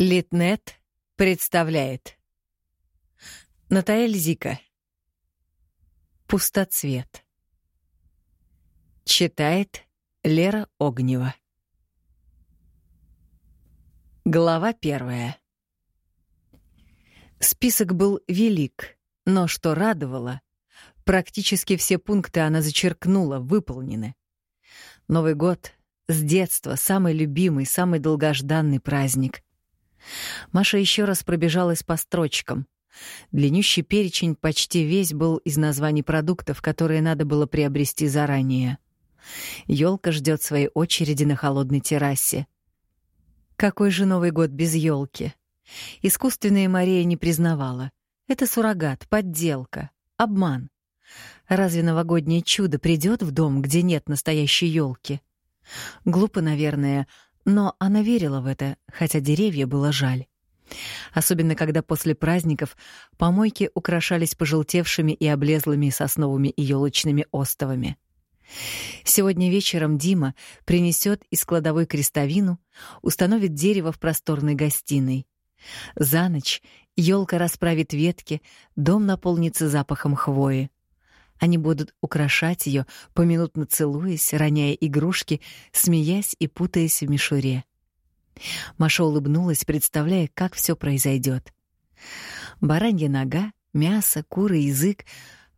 Литнет представляет. Натаэль Зика. Пустоцвет. Читает Лера Огнева. Глава первая. Список был велик, но что радовало, практически все пункты она зачеркнула, выполнены. Новый год — с детства самый любимый, самый долгожданный праздник — Маша еще раз пробежалась по строчкам. Длиннющий перечень почти весь был из названий продуктов, которые надо было приобрести заранее. Елка ждет своей очереди на холодной террасе. Какой же Новый год без елки? Искусственная Мария не признавала. Это суррогат, подделка, обман. Разве новогоднее чудо придет в дом, где нет настоящей елки? Глупо, наверное, но она верила в это, хотя деревья было жаль. Особенно когда после праздников помойки украшались пожелтевшими и облезлыми сосновыми и елочными остовами. Сегодня вечером Дима принесет из кладовой крестовину, установит дерево в просторной гостиной. За ночь елка расправит ветки, дом наполнится запахом хвои. Они будут украшать ее, поминутно целуясь, роняя игрушки, смеясь и путаясь в мишуре. Маша улыбнулась, представляя, как все произойдет. Баранья нога, мясо, куры, язык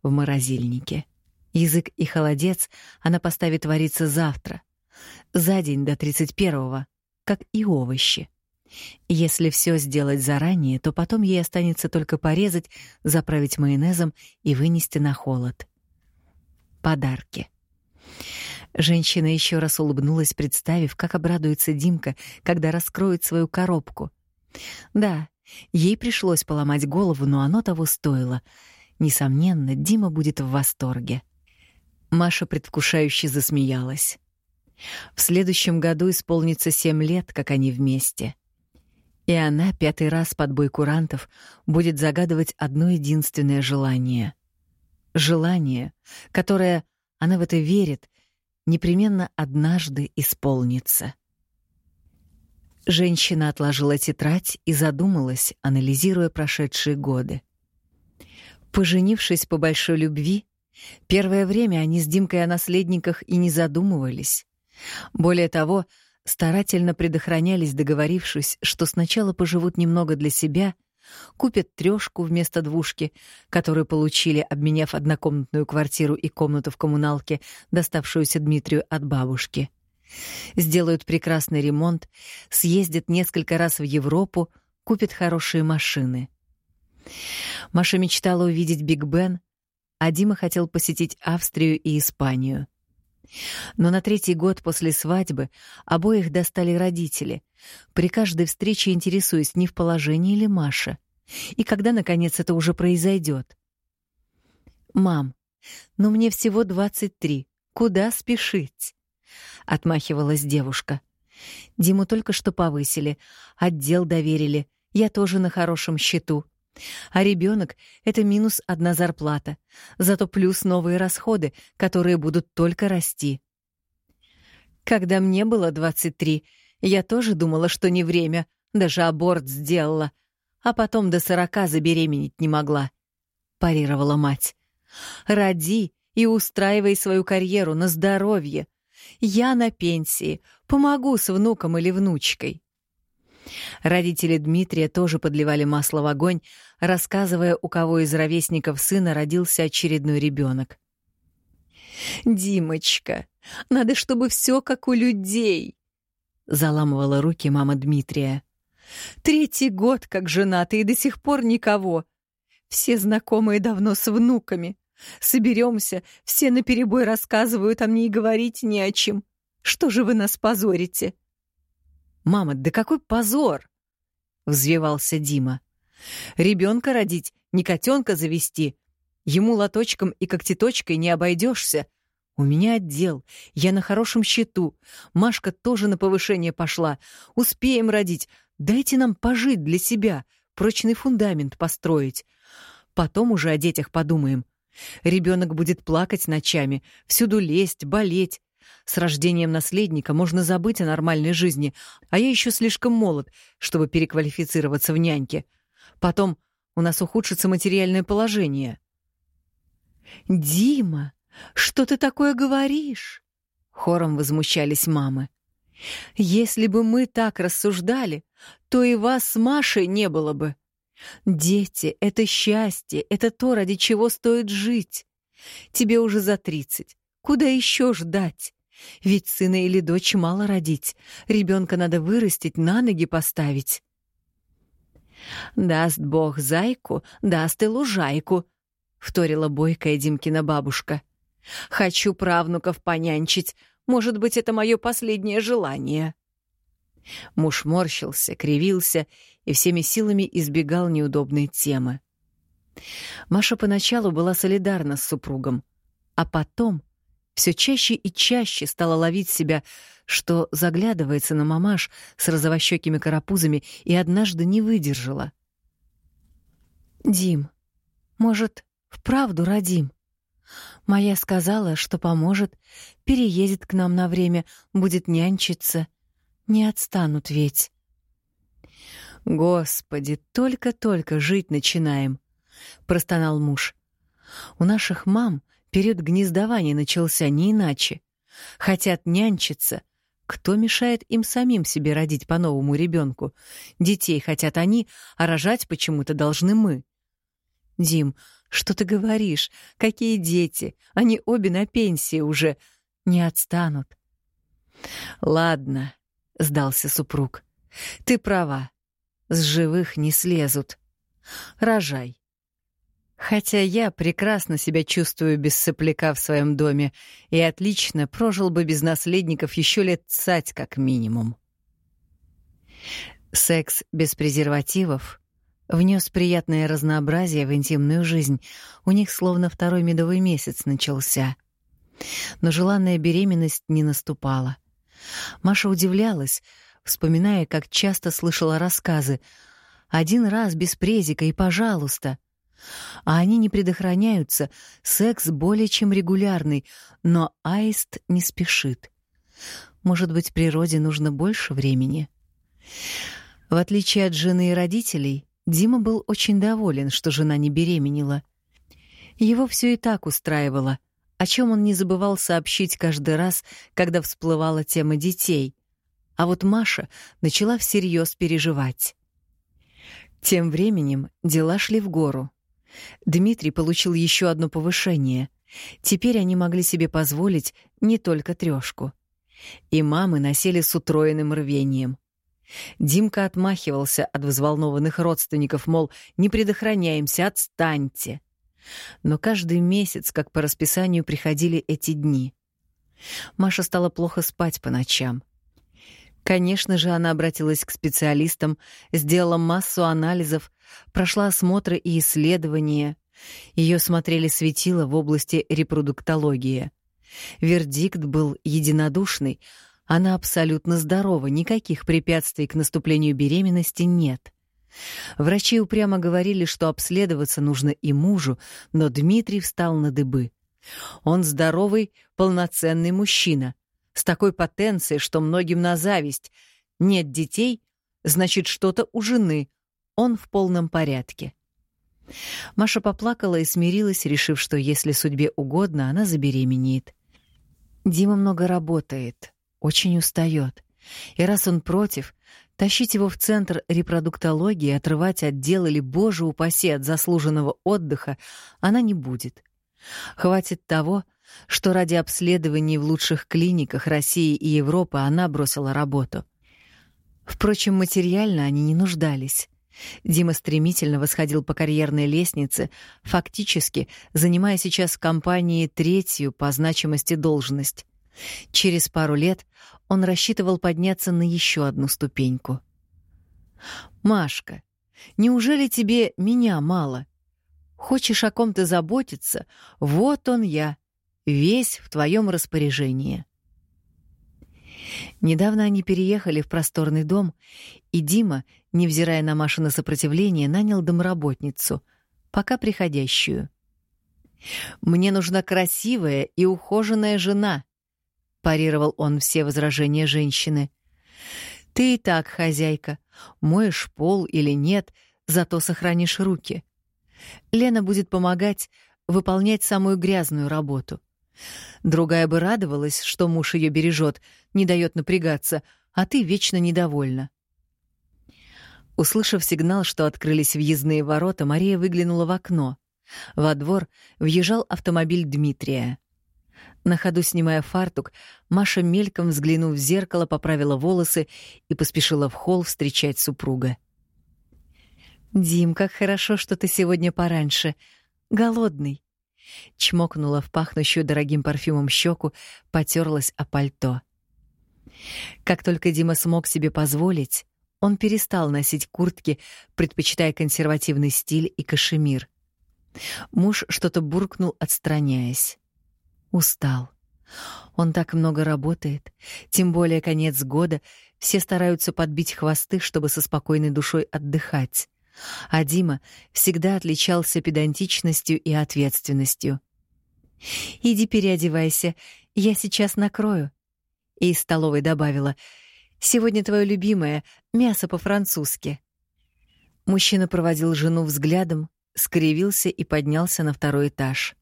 в морозильнике. Язык и холодец она поставит вариться завтра, за день до 31-го, как и овощи. Если все сделать заранее, то потом ей останется только порезать, заправить майонезом и вынести на холод подарки. Женщина еще раз улыбнулась, представив, как обрадуется Димка, когда раскроет свою коробку. Да, ей пришлось поломать голову, но оно того стоило. Несомненно, Дима будет в восторге. Маша предвкушающе засмеялась. В следующем году исполнится семь лет, как они вместе. И она пятый раз под бой курантов будет загадывать одно единственное желание — желание, которое, она в это верит, непременно однажды исполнится. Женщина отложила тетрадь и задумалась, анализируя прошедшие годы. Поженившись по большой любви, первое время они с Димкой о наследниках и не задумывались. Более того, старательно предохранялись, договорившись, что сначала поживут немного для себя — купят трёшку вместо двушки, которую получили, обменяв однокомнатную квартиру и комнату в коммуналке, доставшуюся Дмитрию от бабушки. Сделают прекрасный ремонт, съездят несколько раз в Европу, купят хорошие машины. Маша мечтала увидеть Биг Бен, а Дима хотел посетить Австрию и Испанию. Но на третий год после свадьбы обоих достали родители, при каждой встрече интересуясь, не в положении ли Маша, и когда, наконец, это уже произойдет. «Мам, ну мне всего двадцать три. Куда спешить?» — отмахивалась девушка. «Диму только что повысили, отдел доверили, я тоже на хорошем счету. А ребенок — это минус одна зарплата, зато плюс новые расходы, которые будут только расти. Когда мне было 23, я тоже думала, что не время, даже аборт сделала, а потом до сорока забеременеть не могла, — парировала мать. «Роди и устраивай свою карьеру на здоровье. Я на пенсии, помогу с внуком или внучкой». Родители Дмитрия тоже подливали масло в огонь, рассказывая, у кого из ровесников сына родился очередной ребенок. «Димочка, надо, чтобы все как у людей!» — заламывала руки мама Дмитрия. «Третий год как женаты и до сих пор никого. Все знакомые давно с внуками. Соберемся, все наперебой рассказывают, а мне и говорить не о чем. Что же вы нас позорите?» «Мама, да какой позор!» — взвивался Дима. «Ребенка родить, не котенка завести. Ему лоточком и когтеточкой не обойдешься. У меня отдел, я на хорошем счету. Машка тоже на повышение пошла. Успеем родить. Дайте нам пожить для себя, прочный фундамент построить. Потом уже о детях подумаем. Ребенок будет плакать ночами, всюду лезть, болеть. С рождением наследника можно забыть о нормальной жизни, а я еще слишком молод, чтобы переквалифицироваться в няньке. Потом у нас ухудшится материальное положение. «Дима, что ты такое говоришь?» Хором возмущались мамы. «Если бы мы так рассуждали, то и вас с Машей не было бы. Дети — это счастье, это то, ради чего стоит жить. Тебе уже за тридцать. Куда еще ждать? Ведь сына или дочь мало родить. Ребенка надо вырастить, на ноги поставить. «Даст Бог зайку, даст и лужайку», — вторила бойкая Димкина бабушка. «Хочу правнуков понянчить. Может быть, это мое последнее желание». Муж морщился, кривился и всеми силами избегал неудобной темы. Маша поначалу была солидарна с супругом, а потом все чаще и чаще стала ловить себя, что заглядывается на мамаш с розовощекими карапузами и однажды не выдержала. «Дим, может, вправду родим?» Моя сказала, что поможет, переедет к нам на время, будет нянчиться. Не отстанут ведь. Господи, только-только жить начинаем, простонал муж. У наших мам период гнездования начался не иначе. Хотят нянчиться. Кто мешает им самим себе родить по новому ребенку? Детей хотят они, а рожать почему-то должны мы. Дим, что ты говоришь? Какие дети? Они обе на пенсии уже. Не отстанут. Ладно, сдался супруг. Ты права. С живых не слезут. Рожай. Хотя я прекрасно себя чувствую без сопляка в своем доме и отлично прожил бы без наследников еще лет цать как минимум. Секс без презервативов внес приятное разнообразие в интимную жизнь. У них словно второй медовый месяц начался. Но желанная беременность не наступала. Маша удивлялась, вспоминая, как часто слышала рассказы. Один раз без презика и пожалуйста. А они не предохраняются, секс более чем регулярный, но аист не спешит. Может быть, природе нужно больше времени? В отличие от жены и родителей, Дима был очень доволен, что жена не беременела. Его все и так устраивало, о чем он не забывал сообщить каждый раз, когда всплывала тема детей. А вот Маша начала всерьез переживать. Тем временем дела шли в гору. Дмитрий получил еще одно повышение. Теперь они могли себе позволить не только трёшку. И мамы носили с утроенным рвением. Димка отмахивался от взволнованных родственников, мол, не предохраняемся, отстаньте. Но каждый месяц, как по расписанию, приходили эти дни. Маша стала плохо спать по ночам. Конечно же, она обратилась к специалистам, сделала массу анализов, прошла осмотры и исследования. Ее смотрели светила в области репродуктологии. Вердикт был единодушный — она абсолютно здорова, никаких препятствий к наступлению беременности нет. Врачи упрямо говорили, что обследоваться нужно и мужу, но Дмитрий встал на дыбы. Он здоровый, полноценный мужчина, с такой потенцией, что многим на зависть. Нет детей, значит, что-то у жены. Он в полном порядке. Маша поплакала и смирилась, решив, что если судьбе угодно, она забеременеет. Дима много работает, очень устает. И раз он против, тащить его в центр репродуктологии, отрывать от дел или, боже упаси, от заслуженного отдыха она не будет. Хватит того, что ради обследований в лучших клиниках России и Европы она бросила работу. Впрочем, материально они не нуждались. Дима стремительно восходил по карьерной лестнице, фактически занимая сейчас в компании третью по значимости должность. Через пару лет он рассчитывал подняться на еще одну ступеньку. «Машка, неужели тебе меня мало? Хочешь о ком-то заботиться? Вот он я, весь в твоем распоряжении». Недавно они переехали в просторный дом, и Дима, невзирая на Машино сопротивление, нанял домработницу, пока приходящую. «Мне нужна красивая и ухоженная жена», — парировал он все возражения женщины. «Ты и так хозяйка. Моешь пол или нет, зато сохранишь руки. Лена будет помогать выполнять самую грязную работу. Другая бы радовалась, что муж ее бережет, не дает напрягаться, а ты вечно недовольна». Услышав сигнал, что открылись въездные ворота, Мария выглянула в окно. Во двор въезжал автомобиль Дмитрия. На ходу снимая фартук, Маша мельком взглянув в зеркало, поправила волосы и поспешила в холл встречать супруга. «Дим, как хорошо, что ты сегодня пораньше. Голодный». Чмокнула в пахнущую дорогим парфюмом щеку, потерлась о пальто. Как только Дима смог себе позволить, он перестал носить куртки, предпочитая консервативный стиль и кашемир. Муж что-то буркнул, отстраняясь. Устал. Он так много работает, тем более конец года, все стараются подбить хвосты, чтобы со спокойной душой отдыхать. А Дима всегда отличался педантичностью и ответственностью. «Иди переодевайся, я сейчас накрою». И из столовой добавила, «Сегодня твое любимое — мясо по-французски». Мужчина проводил жену взглядом, скривился и поднялся на второй этаж.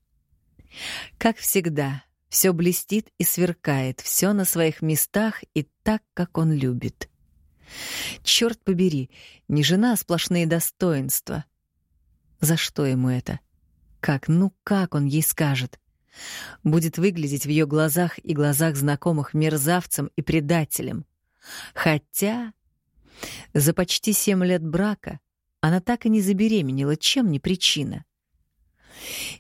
Как всегда, все блестит и сверкает, все на своих местах и так, как он любит. Черт побери, не жена, а сплошные достоинства. За что ему это? Как, ну как он ей скажет? Будет выглядеть в ее глазах и глазах знакомых мерзавцем и предателем. Хотя за почти семь лет брака она так и не забеременела, чем не причина.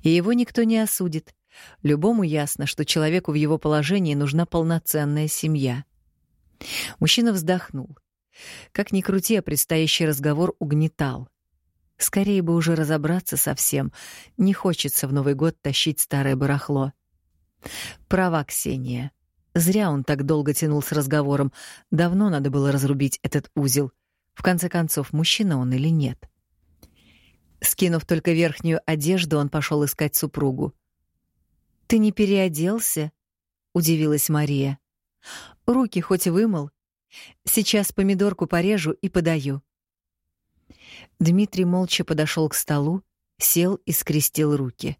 И его никто не осудит. Любому ясно, что человеку в его положении нужна полноценная семья. Мужчина вздохнул. Как ни крути, а предстоящий разговор угнетал. Скорее бы уже разобраться со всем. Не хочется в Новый год тащить старое барахло. Права Ксения. Зря он так долго тянул с разговором. Давно надо было разрубить этот узел. В конце концов, мужчина он или нет. Скинув только верхнюю одежду, он пошел искать супругу. «Ты не переоделся?» — удивилась Мария. «Руки хоть вымыл? Сейчас помидорку порежу и подаю». Дмитрий молча подошел к столу, сел и скрестил руки.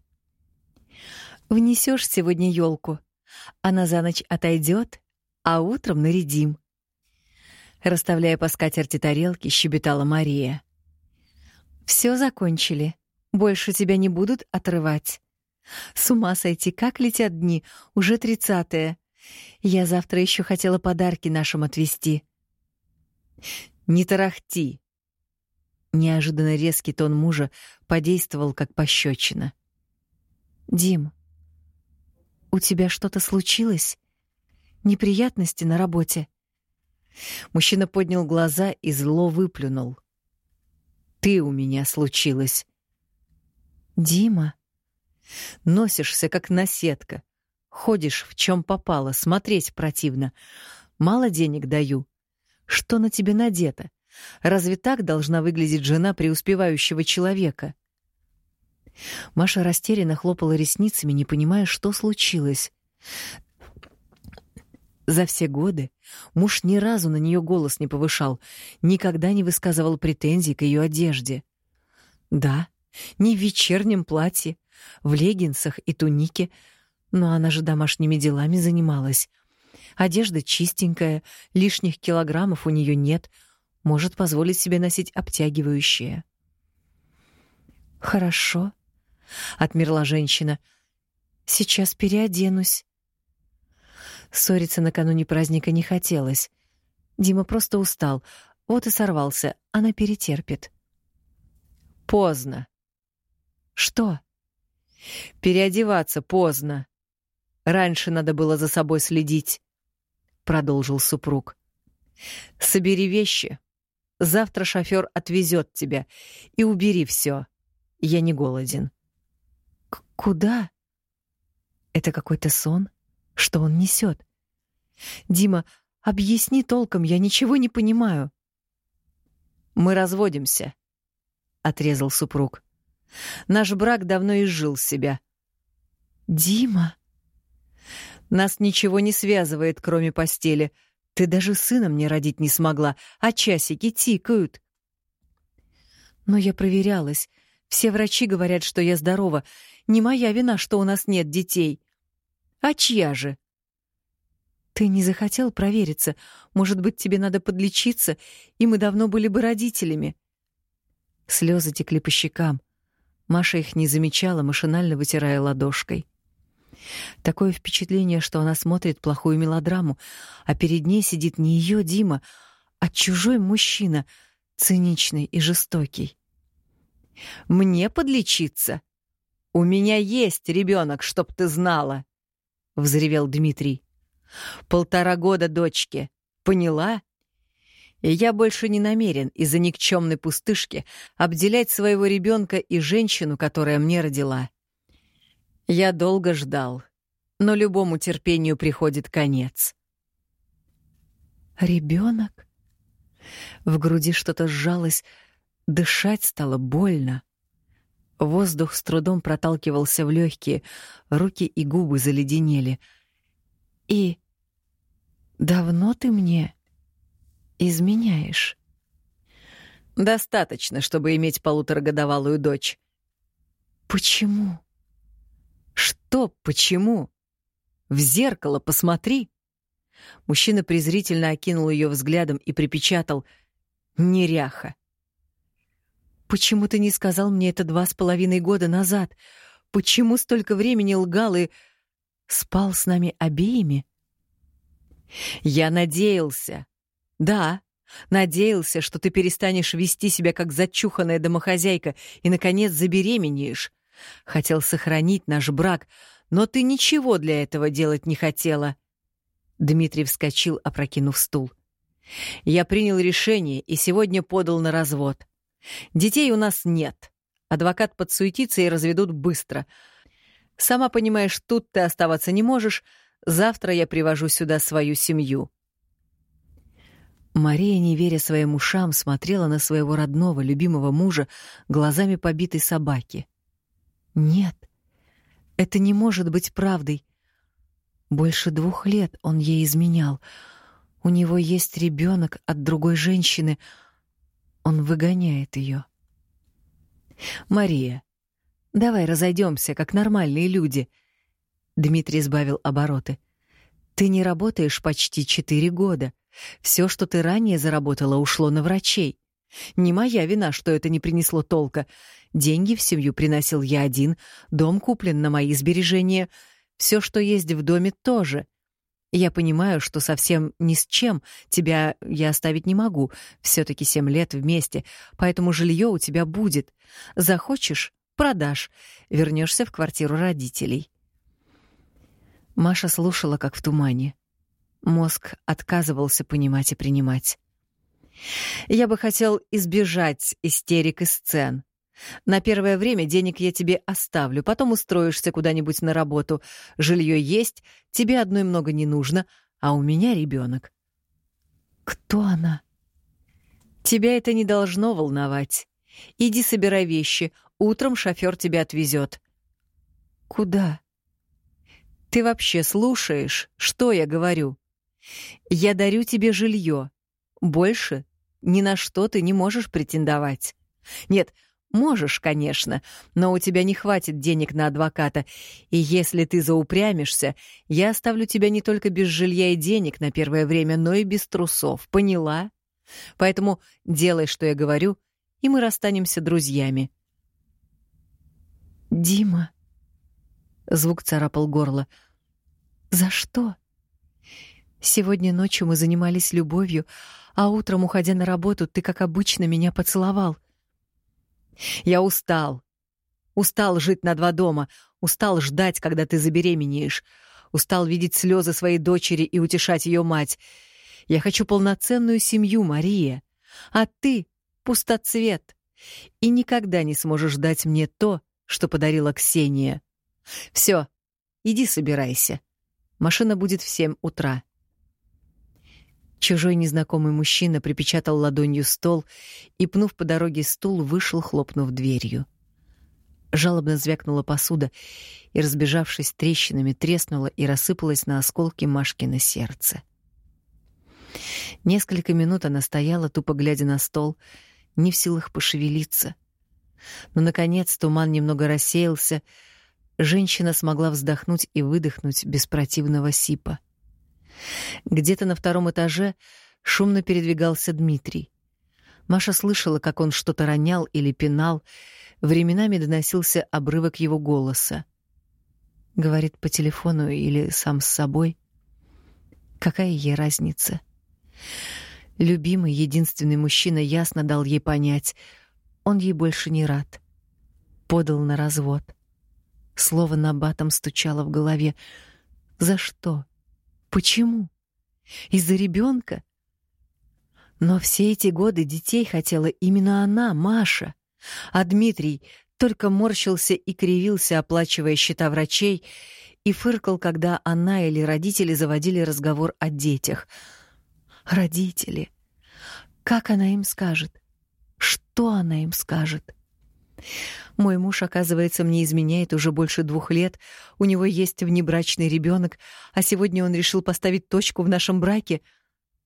Внесешь сегодня елку. Она за ночь отойдет, а утром нарядим. Расставляя по скатерти тарелки, щебетала Мария. Все закончили. Больше тебя не будут отрывать. С ума сойти, как летят дни, уже тридцатое. Я завтра еще хотела подарки нашим отвезти. Не тарахти. Неожиданно резкий тон мужа подействовал как пощечина. Дим, у тебя что-то случилось? Неприятности на работе? Мужчина поднял глаза и зло выплюнул. Ты у меня случилась. Дима, носишься как наседка. Ходишь в чем попало, смотреть противно. Мало денег даю. Что на тебе надето? Разве так должна выглядеть жена преуспевающего человека? Маша растерянно хлопала ресницами, не понимая, что случилось. За все годы муж ни разу на нее голос не повышал, никогда не высказывал претензий к ее одежде. Да, не в вечернем платье, в леггинсах и тунике, но она же домашними делами занималась. Одежда чистенькая, лишних килограммов у нее нет, может позволить себе носить обтягивающее. «Хорошо», — отмерла женщина. «Сейчас переоденусь». Ссориться накануне праздника не хотелось. Дима просто устал, вот и сорвался, она перетерпит. «Поздно». «Что?» «Переодеваться поздно. Раньше надо было за собой следить», — продолжил супруг. «Собери вещи. Завтра шофер отвезет тебя. И убери все. Я не голоден». К «Куда?» «Это какой-то сон? Что он несет?» «Дима, объясни толком, я ничего не понимаю». «Мы разводимся», — отрезал супруг. Наш брак давно изжил себя. Дима. Нас ничего не связывает, кроме постели. Ты даже сына мне родить не смогла, а часики тикают. Но я проверялась. Все врачи говорят, что я здорова. Не моя вина, что у нас нет детей. А чья же? Ты не захотел провериться. Может быть, тебе надо подлечиться, и мы давно были бы родителями. Слезы текли по щекам. Маша их не замечала, машинально вытирая ладошкой. Такое впечатление, что она смотрит плохую мелодраму, а перед ней сидит не ее Дима, а чужой мужчина, циничный и жестокий. Мне подлечиться? У меня есть ребенок, чтоб ты знала, взревел Дмитрий. Полтора года дочке. Поняла? И я больше не намерен из-за никчемной пустышки обделять своего ребенка и женщину, которая мне родила. Я долго ждал, но любому терпению приходит конец. Ребенок? В груди что-то сжалось, дышать стало больно. Воздух с трудом проталкивался в легкие, руки и губы заледенели. И давно ты мне изменяешь? Достаточно, чтобы иметь полуторагодовалую дочь. Почему? Что, почему? В зеркало посмотри. Мужчина презрительно окинул ее взглядом и припечатал: "Неряха". Почему ты не сказал мне это два с половиной года назад? Почему столько времени лгал и спал с нами обеими? Я надеялся. Да, надеялся, что ты перестанешь вести себя как зачуханная домохозяйка и наконец забеременеешь. Хотел сохранить наш брак, но ты ничего для этого делать не хотела. Дмитрий вскочил, опрокинув стул. Я принял решение и сегодня подал на развод. Детей у нас нет. Адвокат подсуетится и разведут быстро. Сама понимаешь, тут ты оставаться не можешь. Завтра я привожу сюда свою семью. Мария, не веря своим ушам, смотрела на своего родного, любимого мужа глазами побитой собаки. Нет, это не может быть правдой. Больше двух лет он ей изменял. У него есть ребенок от другой женщины. Он выгоняет ее. Мария, давай разойдемся, как нормальные люди. Дмитрий сбавил обороты. Ты не работаешь почти четыре года. Все, что ты ранее заработала, ушло на врачей. Не моя вина, что это не принесло толка. Деньги в семью приносил я один, дом куплен на мои сбережения, все, что есть в доме, тоже. Я понимаю, что совсем ни с чем тебя я оставить не могу. все таки семь лет вместе, поэтому жилье у тебя будет. Захочешь — продашь, вернешься в квартиру родителей. Маша слушала, как в тумане. Мозг отказывался понимать и принимать. Я бы хотел избежать истерик и сцен. На первое время денег я тебе оставлю, потом устроишься куда-нибудь на работу. Жилье есть, тебе одной много не нужно, а у меня ребенок. Кто она? Тебя это не должно волновать. Иди собирай вещи, утром шофер тебя отвезет. Куда? Ты вообще слушаешь, что я говорю? Я дарю тебе жилье. Больше ни на что ты не можешь претендовать. Нет, можешь, конечно, но у тебя не хватит денег на адвоката, и если ты заупрямишься, я оставлю тебя не только без жилья и денег на первое время, но и без трусов. Поняла? Поэтому делай, что я говорю, и мы расстанемся друзьями. Дима. Звук царапал горло. За что? Сегодня ночью мы занимались любовью, а утром, уходя на работу, ты, как обычно, меня поцеловал. Я устал. Устал жить на два дома, устал ждать, когда ты забеременеешь, устал видеть слезы своей дочери и утешать ее мать. Я хочу полноценную семью, Мария, а ты — пустоцвет, и никогда не сможешь дать мне то, что подарила Ксения. Все, иди собирайся. Машина будет в семь утра. Чужой незнакомый мужчина припечатал ладонью стол и, пнув по дороге стул, вышел, хлопнув дверью. Жалобно звякнула посуда и, разбежавшись трещинами, треснула и рассыпалась на осколки Машкино сердце. Несколько минут она стояла, тупо глядя на стол, не в силах пошевелиться. Но, наконец, туман немного рассеялся, женщина смогла вздохнуть и выдохнуть без противного сипа. Где-то на втором этаже шумно передвигался Дмитрий. Маша слышала, как он что-то ронял или пинал, временами доносился обрывок его голоса. Говорит по телефону или сам с собой. Какая ей разница? Любимый, единственный мужчина ясно дал ей понять, он ей больше не рад. Подал на развод. Слово на батом стучало в голове. За что? Почему? Из-за ребенка? Но все эти годы детей хотела именно она, Маша. А Дмитрий только морщился и кривился, оплачивая счета врачей, и фыркал, когда она или родители заводили разговор о детях. Родители. Как она им скажет? Что она им скажет? Мой муж, оказывается, мне изменяет уже больше двух лет. У него есть внебрачный ребенок, а сегодня он решил поставить точку в нашем браке.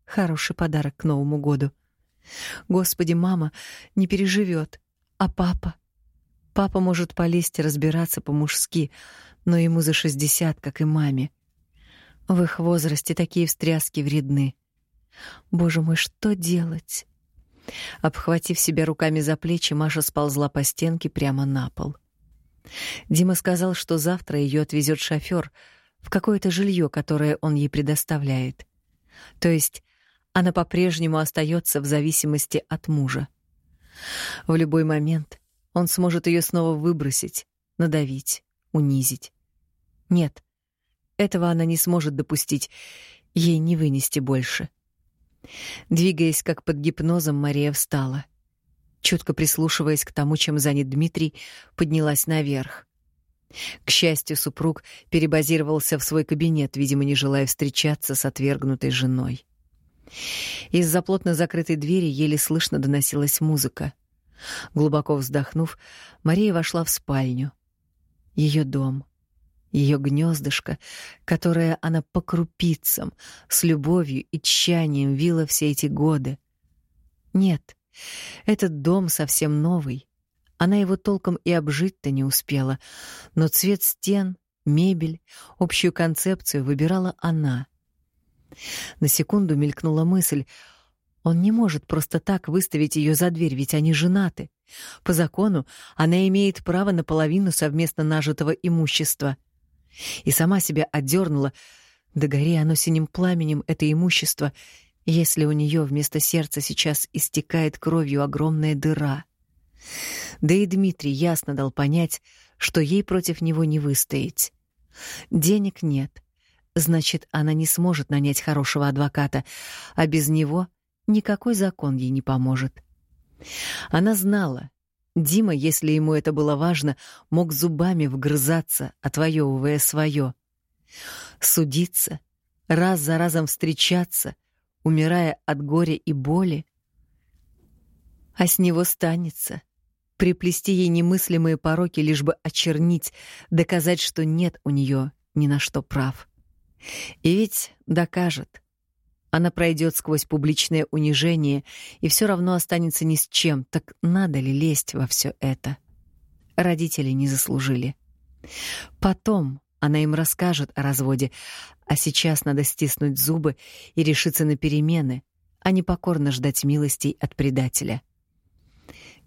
Хороший подарок к Новому году. Господи, мама не переживет. А папа? Папа может полезть разбираться по-мужски, но ему за шестьдесят, как и маме. В их возрасте такие встряски вредны. Боже мой, что делать? Обхватив себя руками за плечи, Маша сползла по стенке прямо на пол. Дима сказал, что завтра ее отвезет шофер в какое-то жилье, которое он ей предоставляет. То есть она по-прежнему остается в зависимости от мужа. В любой момент он сможет ее снова выбросить, надавить, унизить. Нет, этого она не сможет допустить, ей не вынести больше. Двигаясь как под гипнозом, Мария встала. Чутко прислушиваясь к тому, чем занят Дмитрий, поднялась наверх. К счастью, супруг перебазировался в свой кабинет, видимо, не желая встречаться с отвергнутой женой. Из-за плотно закрытой двери еле слышно доносилась музыка. Глубоко вздохнув, Мария вошла в спальню. Ее дом, ее гнездышко, которое она по крупицам, с любовью и тщанием вила все эти годы. Нет, этот дом совсем новый. Она его толком и обжить-то не успела, но цвет стен, мебель, общую концепцию выбирала она — на секунду мелькнула мысль: он не может просто так выставить ее за дверь, ведь они женаты. По закону она имеет право на половину совместно нажитого имущества. И сама себя отдернула. Да гори оно синим пламенем это имущество, если у нее вместо сердца сейчас истекает кровью огромная дыра. Да и Дмитрий ясно дал понять, что ей против него не выстоять. Денег нет, Значит, она не сможет нанять хорошего адвоката, а без него никакой закон ей не поможет. Она знала, Дима, если ему это было важно, мог зубами вгрызаться, отвоевывая свое. Судиться, раз за разом встречаться, умирая от горя и боли. А с него станется приплести ей немыслимые пороки, лишь бы очернить, доказать, что нет у нее ни на что прав. И ведь докажет. Она пройдет сквозь публичное унижение и все равно останется ни с чем. Так надо ли лезть во все это? Родители не заслужили. Потом она им расскажет о разводе, а сейчас надо стиснуть зубы и решиться на перемены, а не покорно ждать милостей от предателя.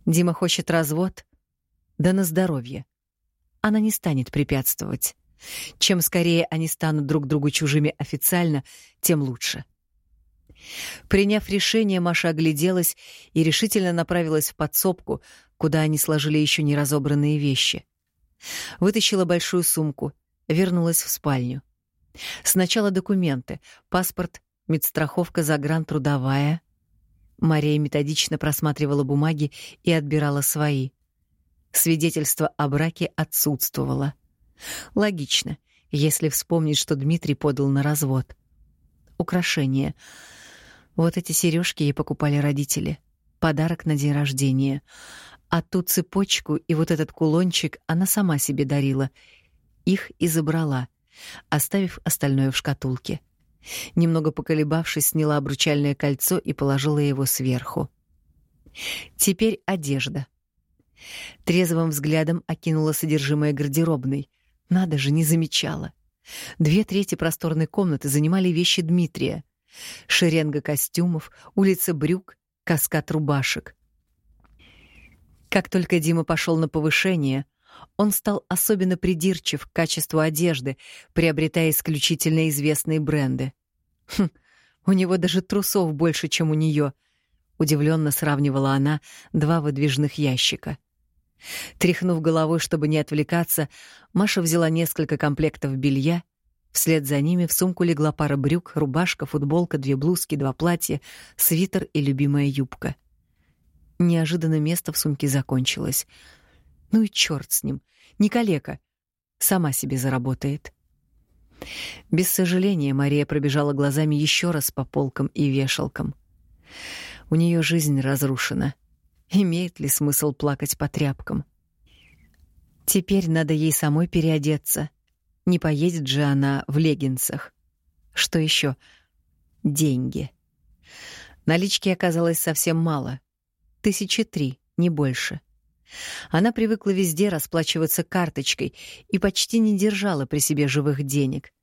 Дима хочет развод? Да на здоровье. Она не станет препятствовать. Чем скорее они станут друг другу чужими официально, тем лучше. Приняв решение, Маша огляделась и решительно направилась в подсобку, куда они сложили еще не разобранные вещи. Вытащила большую сумку, вернулась в спальню. Сначала документы: паспорт, медстраховка, загрантрудовая. Мария методично просматривала бумаги и отбирала свои. Свидетельство о браке отсутствовало. Логично, если вспомнить, что Дмитрий подал на развод. Украшения. Вот эти сережки ей покупали родители. Подарок на день рождения. А ту цепочку и вот этот кулончик она сама себе дарила. Их и забрала, оставив остальное в шкатулке. Немного поколебавшись, сняла обручальное кольцо и положила его сверху. Теперь одежда. Трезвым взглядом окинула содержимое гардеробной. Надо же, не замечала. Две трети просторной комнаты занимали вещи Дмитрия. Шеренга костюмов, улица брюк, каскад рубашек. Как только Дима пошел на повышение, он стал особенно придирчив к качеству одежды, приобретая исключительно известные бренды. Хм, у него даже трусов больше, чем у нее. Удивленно сравнивала она два выдвижных ящика. Тряхнув головой, чтобы не отвлекаться, Маша взяла несколько комплектов белья. Вслед за ними в сумку легла пара брюк, рубашка, футболка, две блузки, два платья, свитер и любимая юбка. Неожиданно место в сумке закончилось. Ну и черт с ним, не калека. Сама себе заработает. Без сожаления Мария пробежала глазами еще раз по полкам и вешалкам. У нее жизнь разрушена — Имеет ли смысл плакать по тряпкам? Теперь надо ей самой переодеться. Не поедет же она в леггинсах. Что еще? Деньги. Налички оказалось совсем мало. Тысячи три, не больше. Она привыкла везде расплачиваться карточкой и почти не держала при себе живых денег.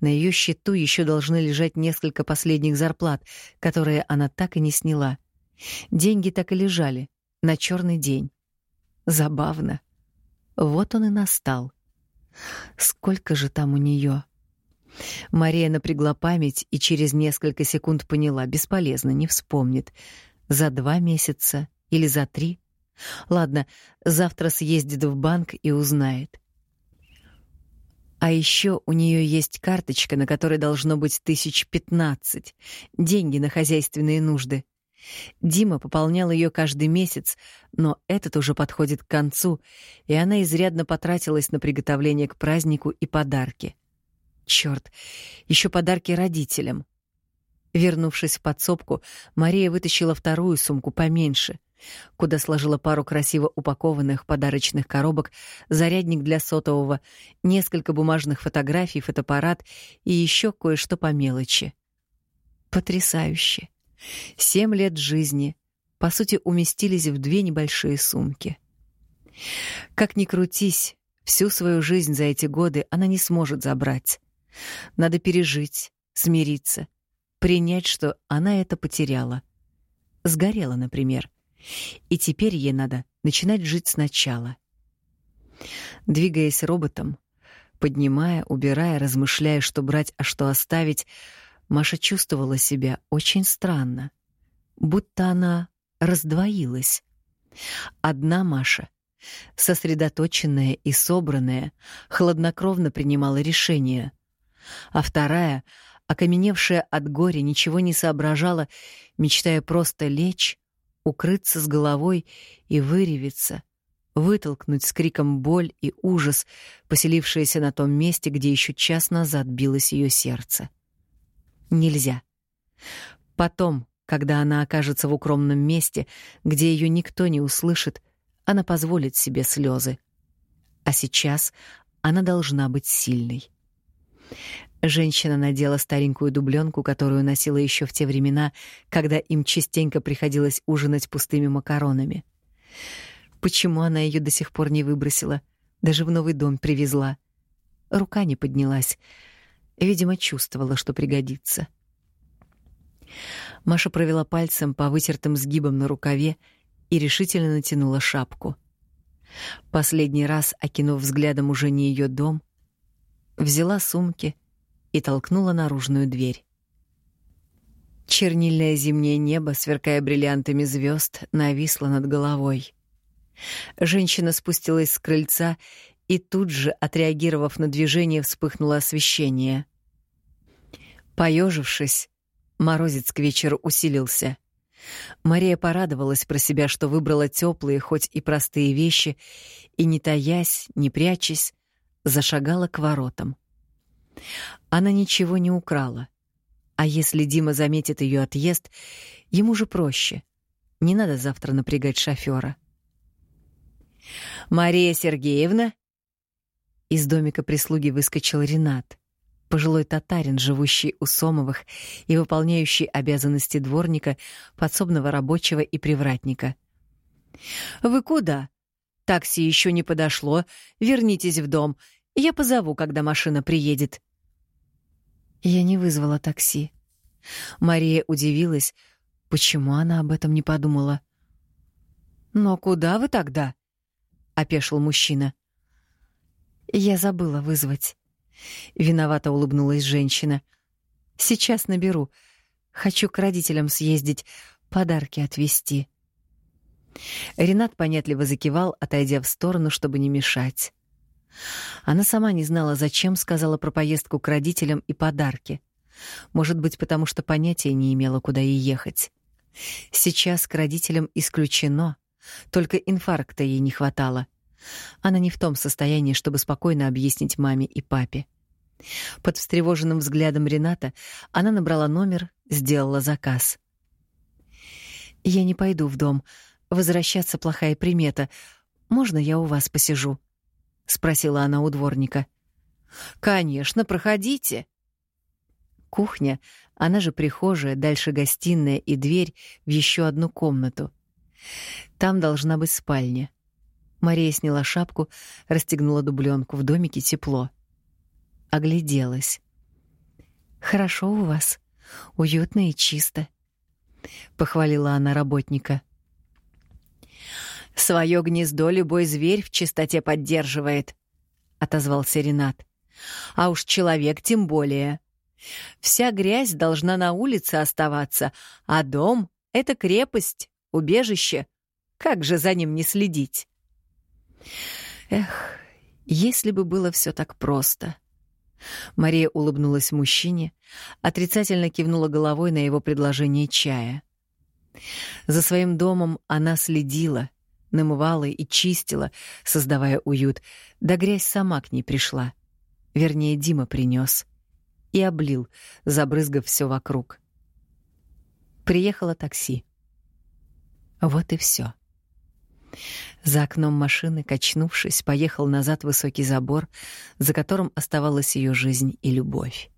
На ее счету еще должны лежать несколько последних зарплат, которые она так и не сняла. Деньги так и лежали на черный день. Забавно. Вот он и настал. Сколько же там у нее? Мария напрягла память и через несколько секунд поняла, бесполезно, не вспомнит. За два месяца или за три? Ладно, завтра съездит в банк и узнает. А еще у нее есть карточка, на которой должно быть тысяч пятнадцать. Деньги на хозяйственные нужды. Дима пополнял ее каждый месяц, но этот уже подходит к концу, и она изрядно потратилась на приготовление к празднику и подарки. Черт, еще подарки родителям. Вернувшись в подсобку, Мария вытащила вторую сумку поменьше, куда сложила пару красиво упакованных подарочных коробок, зарядник для сотового, несколько бумажных фотографий, фотоаппарат и еще кое-что по мелочи. Потрясающе. Семь лет жизни, по сути, уместились в две небольшие сумки. Как ни крутись, всю свою жизнь за эти годы она не сможет забрать. Надо пережить, смириться, принять, что она это потеряла. Сгорела, например. И теперь ей надо начинать жить сначала. Двигаясь роботом, поднимая, убирая, размышляя, что брать, а что оставить, Маша чувствовала себя очень странно, будто она раздвоилась. Одна Маша, сосредоточенная и собранная, хладнокровно принимала решения, а вторая, окаменевшая от горя, ничего не соображала, мечтая просто лечь, укрыться с головой и выревиться, вытолкнуть с криком боль и ужас, поселившиеся на том месте, где еще час назад билось ее сердце нельзя. Потом, когда она окажется в укромном месте, где ее никто не услышит, она позволит себе слезы. А сейчас она должна быть сильной. Женщина надела старенькую дубленку, которую носила еще в те времена, когда им частенько приходилось ужинать пустыми макаронами. Почему она ее до сих пор не выбросила, даже в новый дом привезла? Рука не поднялась. Видимо, чувствовала, что пригодится. Маша провела пальцем по вытертым сгибам на рукаве и решительно натянула шапку. Последний раз, окинув взглядом уже не ее дом, взяла сумки и толкнула наружную дверь. Чернильное зимнее небо, сверкая бриллиантами звезд, нависло над головой. Женщина спустилась с крыльца и тут же, отреагировав на движение, вспыхнуло освещение. Поежившись, морозец к вечеру усилился. Мария порадовалась про себя, что выбрала теплые, хоть и простые вещи, и, не таясь, не прячась, зашагала к воротам. Она ничего не украла. А если Дима заметит ее отъезд, ему же проще. Не надо завтра напрягать шофера. Мария Сергеевна? Из домика прислуги выскочил Ренат, пожилой татарин, живущий у Сомовых и выполняющий обязанности дворника, подсобного рабочего и привратника. Вы куда? Такси еще не подошло. Вернитесь в дом. Я позову, когда машина приедет. Я не вызвала такси. Мария удивилась, почему она об этом не подумала. Но куда вы тогда? опешил мужчина. Я забыла вызвать. Виновато улыбнулась женщина. Сейчас наберу. Хочу к родителям съездить, подарки отвезти. Ренат понятливо закивал, отойдя в сторону, чтобы не мешать. Она сама не знала, зачем сказала про поездку к родителям и подарки. Может быть, потому что понятия не имела, куда ей ехать. Сейчас к родителям исключено, только инфаркта ей не хватало. Она не в том состоянии, чтобы спокойно объяснить маме и папе. Под встревоженным взглядом Рената она набрала номер, сделала заказ. «Я не пойду в дом. Возвращаться плохая примета. Можно я у вас посижу?» — спросила она у дворника. «Конечно, проходите». Кухня, она же прихожая, дальше гостиная и дверь в еще одну комнату. Там должна быть спальня. Мария сняла шапку, расстегнула дубленку. В домике тепло. Огляделась. «Хорошо у вас. Уютно и чисто», — похвалила она работника. «Своё гнездо любой зверь в чистоте поддерживает», — отозвался Ренат. «А уж человек тем более. Вся грязь должна на улице оставаться, а дом — это крепость, убежище. Как же за ним не следить?» Эх, если бы было все так просто. Мария улыбнулась мужчине, отрицательно кивнула головой на его предложение чая. За своим домом она следила, намывала и чистила, создавая уют, да грязь сама к ней пришла. Вернее, Дима принес и облил, забрызгав все вокруг. Приехало такси. Вот и все. За окном машины, качнувшись, поехал назад высокий забор, за которым оставалась ее жизнь и любовь.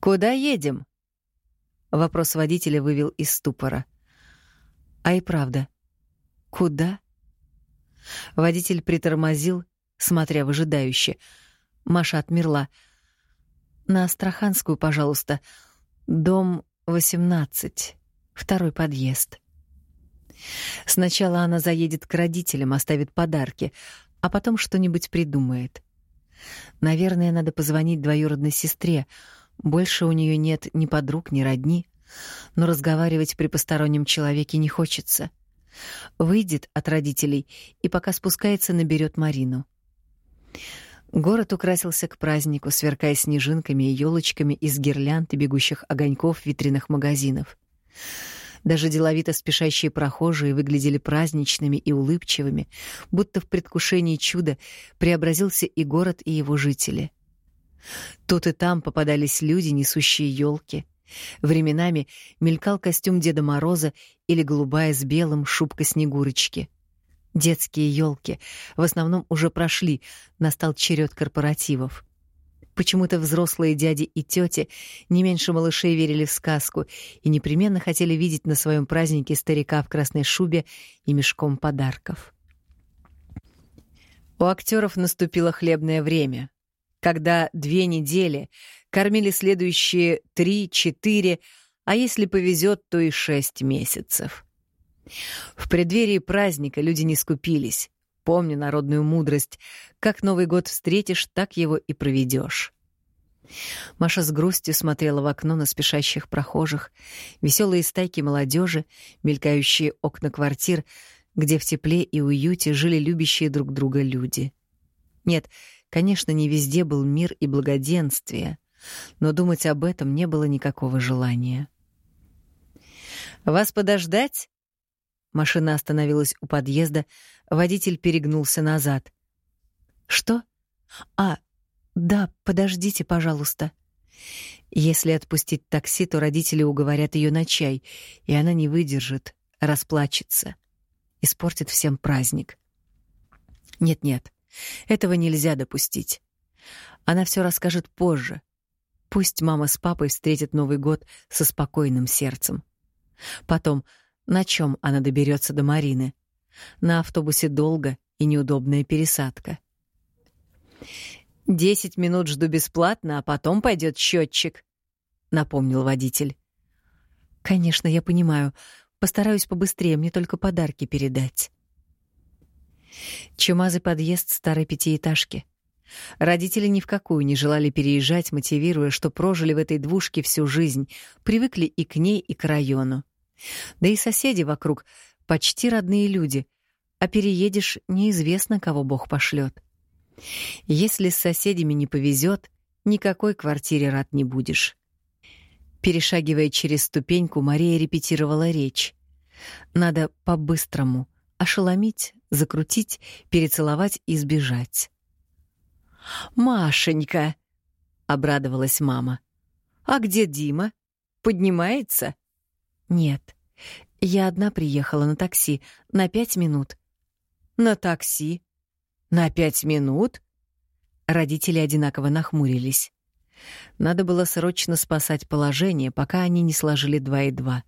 «Куда едем?» Вопрос водителя вывел из ступора. А и правда, куда? Водитель притормозил, смотря выжидающе. Маша отмерла. «На Астраханскую, пожалуйста. Дом 18, второй подъезд». Сначала она заедет к родителям, оставит подарки, а потом что-нибудь придумает. Наверное, надо позвонить двоюродной сестре. Больше у нее нет ни подруг, ни родни. Но разговаривать при постороннем человеке не хочется. Выйдет от родителей и пока спускается, наберет Марину. Город украсился к празднику, сверкая снежинками и елочками из гирлянд и бегущих огоньков витринах магазинов. Даже деловито спешащие прохожие выглядели праздничными и улыбчивыми, будто в предвкушении чуда преобразился и город, и его жители. Тут и там попадались люди, несущие елки. Временами мелькал костюм Деда Мороза или голубая с белым шубка Снегурочки. Детские елки в основном уже прошли, настал черед корпоративов. Почему-то взрослые дяди и тети не меньше малышей верили в сказку и непременно хотели видеть на своем празднике старика в красной шубе и мешком подарков. У актеров наступило хлебное время, когда две недели кормили следующие три-четыре, а если повезет, то и шесть месяцев. В преддверии праздника люди не скупились. Помни народную мудрость. Как Новый год встретишь, так его и проведешь. Маша с грустью смотрела в окно на спешащих прохожих, веселые стайки молодежи, мелькающие окна квартир, где в тепле и уюте жили любящие друг друга люди. Нет, конечно, не везде был мир и благоденствие, но думать об этом не было никакого желания. «Вас подождать?» Машина остановилась у подъезда, водитель перегнулся назад. «Что? А, да, подождите, пожалуйста. Если отпустить такси, то родители уговорят ее на чай, и она не выдержит, расплачется. Испортит всем праздник. Нет-нет, этого нельзя допустить. Она все расскажет позже. Пусть мама с папой встретят Новый год со спокойным сердцем. Потом, на чем она доберется до Марины? На автобусе долго и неудобная пересадка. «Десять минут жду бесплатно, а потом пойдет счетчик», — напомнил водитель. «Конечно, я понимаю. Постараюсь побыстрее, мне только подарки передать». Чумазый подъезд старой пятиэтажки. Родители ни в какую не желали переезжать, мотивируя, что прожили в этой двушке всю жизнь, привыкли и к ней, и к району. Да и соседи вокруг почти родные люди, а переедешь, неизвестно, кого Бог пошлет. Если с соседями не повезет, никакой квартире рад не будешь. Перешагивая через ступеньку, Мария репетировала речь. Надо по-быстрому ошеломить, закрутить, перецеловать и сбежать. «Машенька!» — обрадовалась мама. «А где Дима? Поднимается?» «Нет. Я одна приехала на такси на пять минут». «На такси? На пять минут?» Родители одинаково нахмурились. Надо было срочно спасать положение, пока они не сложили два и два.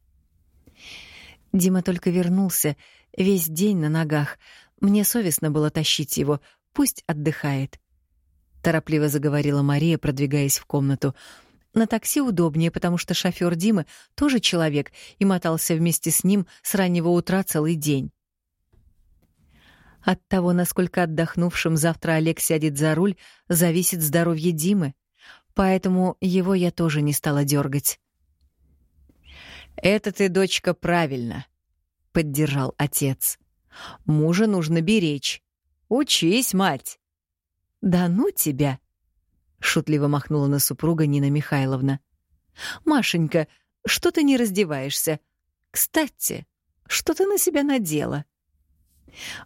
Дима только вернулся, весь день на ногах. Мне совестно было тащить его, пусть отдыхает. Торопливо заговорила Мария, продвигаясь в комнату. На такси удобнее, потому что шофёр Димы тоже человек и мотался вместе с ним с раннего утра целый день. От того, насколько отдохнувшим завтра Олег сядет за руль, зависит здоровье Димы, поэтому его я тоже не стала дергать. «Это ты, дочка, правильно», — поддержал отец. «Мужа нужно беречь. Учись, мать». «Да ну тебя!» — шутливо махнула на супруга Нина Михайловна. «Машенька, что ты не раздеваешься? Кстати, что ты на себя надела?»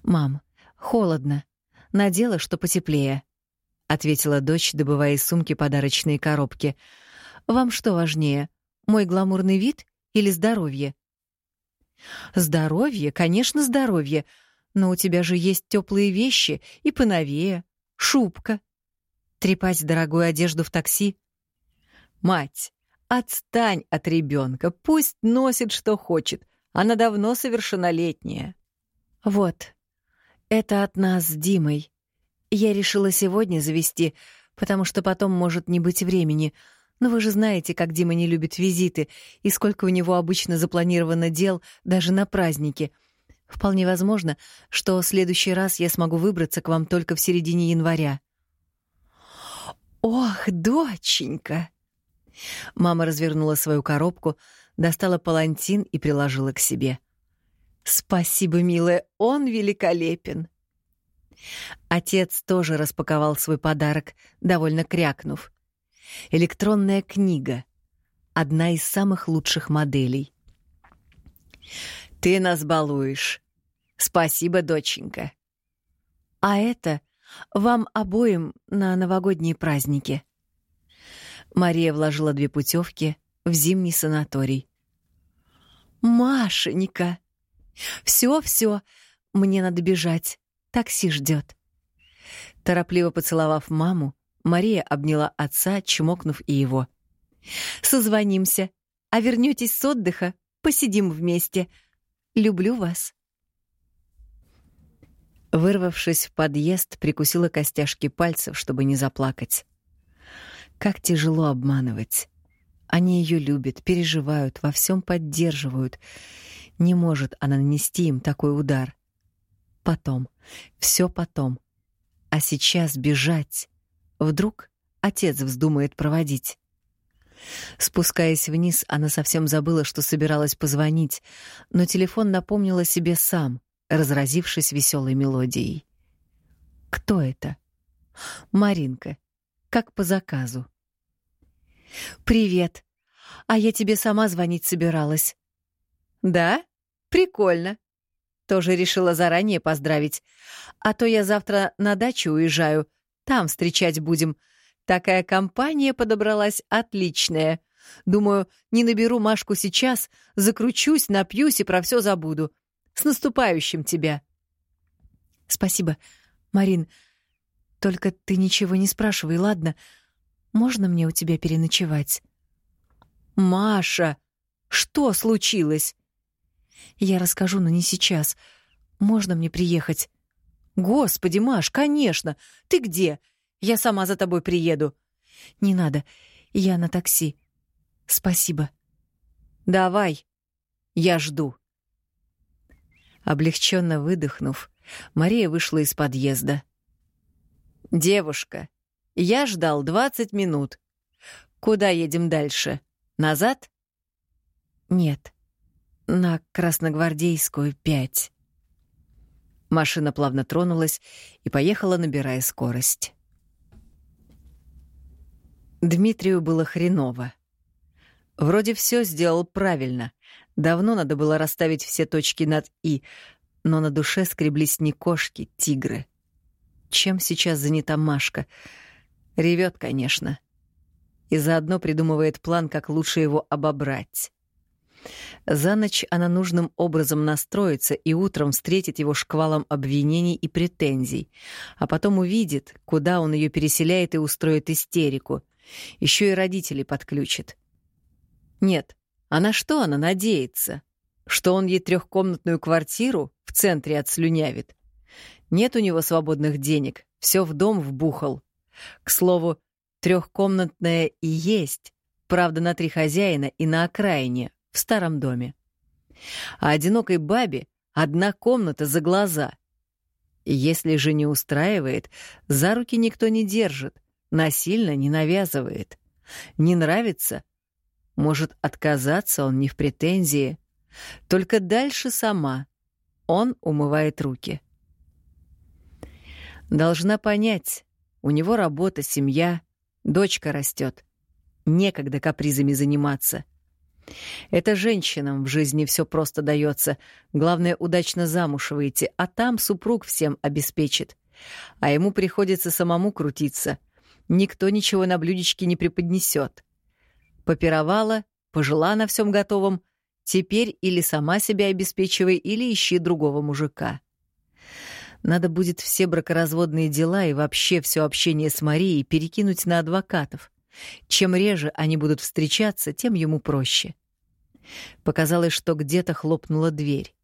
«Мам, холодно. Надела, что потеплее», — ответила дочь, добывая из сумки подарочные коробки. «Вам что важнее, мой гламурный вид или здоровье?» «Здоровье, конечно, здоровье, но у тебя же есть теплые вещи и поновее, шубка. Трепать дорогую одежду в такси? Мать, отстань от ребенка, пусть носит, что хочет. Она давно совершеннолетняя. Вот, это от нас с Димой. Я решила сегодня завести, потому что потом может не быть времени. Но вы же знаете, как Дима не любит визиты, и сколько у него обычно запланировано дел даже на праздники — Вполне возможно, что в следующий раз я смогу выбраться к вам только в середине января. Ох, доченька. Мама развернула свою коробку, достала палантин и приложила к себе. Спасибо, милая, он великолепен. Отец тоже распаковал свой подарок, довольно крякнув. Электронная книга. Одна из самых лучших моделей. Ты нас балуешь. Спасибо, доченька. А это вам обоим на новогодние праздники. Мария вложила две путевки в зимний санаторий. Машенька. Все, все, мне надо бежать. Такси ждет. Торопливо поцеловав маму, Мария обняла отца, чмокнув и его. Созвонимся, а вернётесь с отдыха, посидим вместе. Люблю вас. Вырвавшись в подъезд, прикусила костяшки пальцев, чтобы не заплакать. Как тяжело обманывать. Они ее любят, переживают, во всем поддерживают. Не может она нанести им такой удар. Потом, все потом. А сейчас бежать. Вдруг отец вздумает проводить. Спускаясь вниз, она совсем забыла, что собиралась позвонить, но телефон напомнил о себе сам, разразившись веселой мелодией. Кто это? Маринка, как по заказу. Привет. А я тебе сама звонить собиралась. Да? Прикольно. Тоже решила заранее поздравить. А то я завтра на дачу уезжаю, там встречать будем. Такая компания подобралась отличная. Думаю, не наберу Машку сейчас, закручусь, напьюсь и про все забуду. С наступающим тебя. Спасибо. Марин, только ты ничего не спрашивай, ладно? Можно мне у тебя переночевать? Маша, что случилось? Я расскажу, но не сейчас. Можно мне приехать? Господи, Маш, конечно. Ты где? Я сама за тобой приеду. Не надо. Я на такси. Спасибо. Давай. Я жду. Облегченно выдохнув, Мария вышла из подъезда. «Девушка, я ждал двадцать минут. Куда едем дальше? Назад?» «Нет, на Красногвардейскую, пять». Машина плавно тронулась и поехала, набирая скорость. Дмитрию было хреново. Вроде все сделал правильно. Давно надо было расставить все точки над «и», но на душе скреблись не кошки, тигры. Чем сейчас занята Машка? Ревет, конечно. И заодно придумывает план, как лучше его обобрать. За ночь она нужным образом настроится и утром встретит его шквалом обвинений и претензий, а потом увидит, куда он ее переселяет и устроит истерику. Еще и родителей подключит. Нет, а на что она надеется? Что он ей трехкомнатную квартиру в центре отслюнявит? Нет у него свободных денег, все в дом вбухал. К слову, трехкомнатная и есть, правда, на три хозяина и на окраине, в старом доме. А одинокой бабе одна комната за глаза. Если же не устраивает, за руки никто не держит, насильно не навязывает. Не нравится? Может, отказаться он не в претензии. Только дальше сама. Он умывает руки. Должна понять, у него работа, семья, дочка растет. Некогда капризами заниматься. Это женщинам в жизни все просто дается. Главное, удачно замуж выйти, а там супруг всем обеспечит. А ему приходится самому крутиться. Никто ничего на блюдечке не преподнесет. Попировала, пожила на всем готовом. Теперь или сама себя обеспечивай, или ищи другого мужика. Надо будет все бракоразводные дела и вообще все общение с Марией перекинуть на адвокатов. Чем реже они будут встречаться, тем ему проще. Показалось, что где-то хлопнула дверь.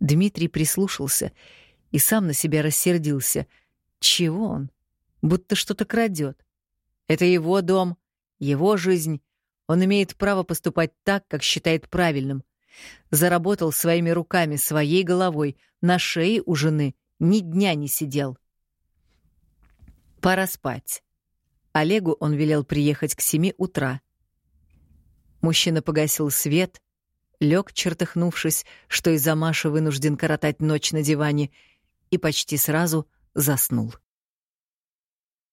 Дмитрий прислушался и сам на себя рассердился. Чего он? Будто что-то крадет. Это его дом, его жизнь. Он имеет право поступать так, как считает правильным. Заработал своими руками, своей головой, на шее у жены, ни дня не сидел. Пора спать. Олегу он велел приехать к семи утра. Мужчина погасил свет, лег, чертыхнувшись, что из-за Маши вынужден коротать ночь на диване, и почти сразу заснул.